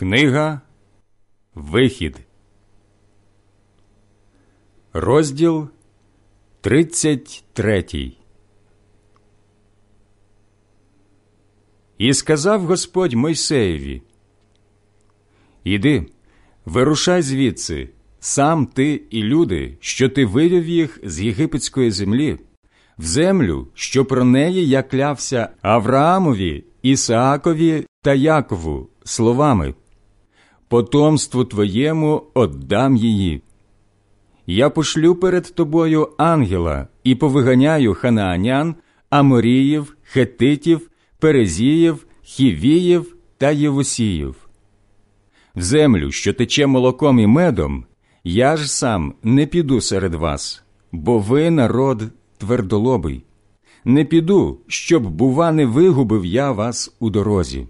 Книга Вихід, розділ 33 І сказав Господь Мойсеєві Іди, вирушай звідси, сам ти і люди, що ти вивів їх з єгипетської землі, в землю, що про неї я клявся Авраамові, Ісаакові та Якову словами потомству твоєму отдам її. Я пошлю перед тобою ангела і повиганяю ханаанян, аморіїв, хетитів, перезіїв, хівіїв та євусіїв. В землю, що тече молоком і медом, я ж сам не піду серед вас, бо ви народ твердолобий. Не піду, щоб, бува, не вигубив я вас у дорозі.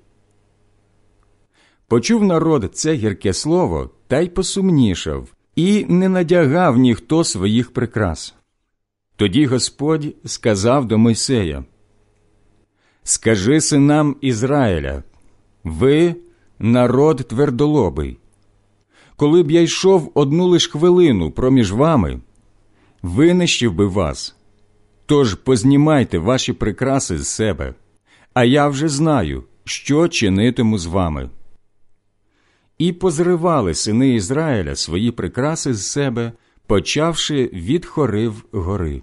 Почув народ це гірке слово та й посумнішав, і не надягав ніхто своїх прикрас. Тоді Господь сказав до Мойсея Скажи синам Ізраїля, ви народ твердолобий. Коли б я йшов одну лиш хвилину проміж вами, винищив би вас. Тож познімайте ваші прикраси з себе, а я вже знаю, що чинитиму з вами. І позривали сини Ізраїля свої прикраси з себе, почавши від хорив гори.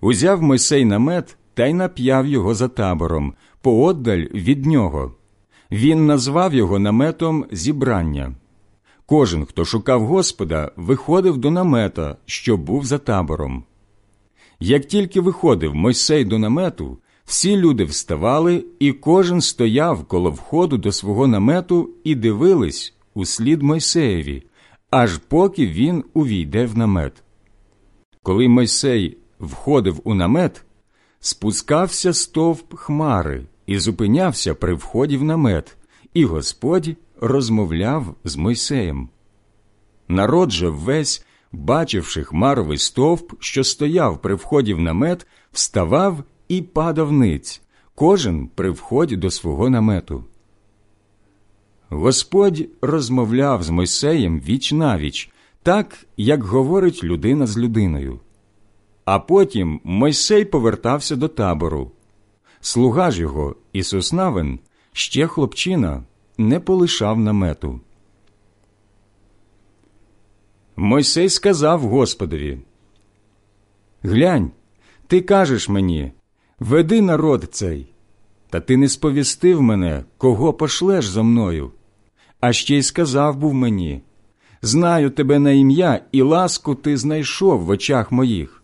Узяв Мойсей намет та й нап'яв його за табором, пооддаль від нього. Він назвав його наметом зібрання. Кожен, хто шукав Господа, виходив до намета, що був за табором. Як тільки виходив Мойсей до намету, всі люди вставали, і кожен стояв коло входу до свого намету і дивились у слід Мойсеєві, аж поки він увійде в намет. Коли Мойсей входив у намет, спускався стовп хмари і зупинявся при вході в намет, і Господь розмовляв з Мойсеєм. Народ же весь, бачивши хмаровий стовп, що стояв при вході в намет, вставав і падав кожен при вході до свого намету. Господь розмовляв з Мойсеєм віч навіч, так, як говорить людина з людиною. А потім Мойсей повертався до табору. Слуга ж його, Ісус Навин, ще хлопчина, не полишав намету. Мойсей сказав Господові Глянь, ти кажеш мені, веди народ цей, та ти не сповістив мене, кого пошлеш за мною. А ще й сказав був мені Знаю тебе на ім'я, і ласку ти знайшов в очах моїх.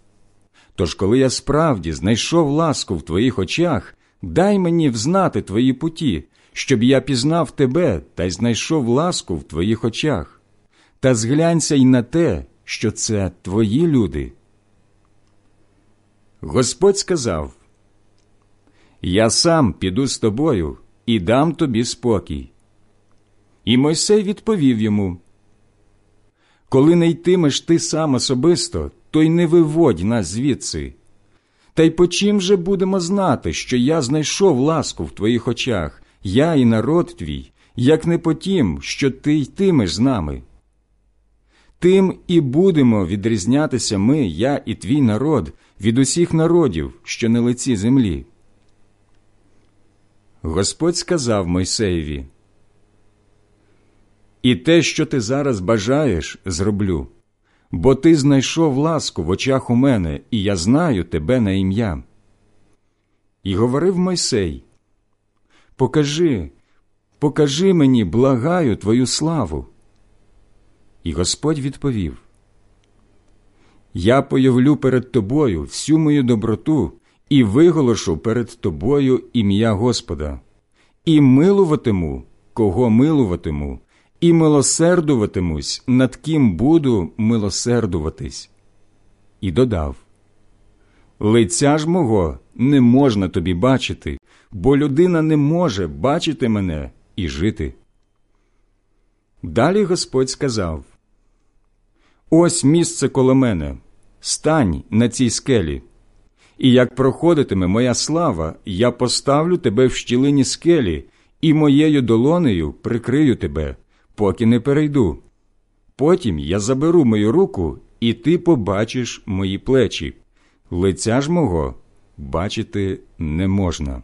Тож, коли я справді знайшов ласку в твоїх очах, дай мені взнати твої путі, щоб я пізнав тебе та й знайшов ласку в твоїх очах. Та зглянься й на те, що це твої люди. Господь сказав Я сам піду з тобою і дам тобі спокій. І Мойсей відповів йому Коли не йтимеш ти сам особисто, то й не виводь нас звідси. Та й по чим же будемо знати, що я знайшов ласку в твоїх очах, я і народ твій, як не по тім, що ти йтимеш з нами. Тим і будемо відрізнятися ми, я і твій народ, від усіх народів, що на лиці землі. Господь сказав Мойсеєві, І те, що ти зараз бажаєш, зроблю, бо ти знайшов ласку в очах у мене, і я знаю тебе на ім'я. І говорив Мойсей, Покажи, покажи мені, благаю твою славу. І Господь відповів Я появлю перед тобою всю мою доброту і виголошу перед тобою ім'я Господа, і милуватиму, кого милуватиму, і милосердуватимусь, над ким буду милосердуватись. І додав Лиця ж мого не можна тобі бачити, бо людина не може бачити мене і жити. Далі Господь сказав Ось місце коло мене, стань на цій скелі, і як проходитиме моя слава, я поставлю тебе в щілині скелі, і моєю долонею прикрию тебе, поки не перейду. Потім я заберу мою руку, і ти побачиш мої плечі, лиця ж мого бачити не можна.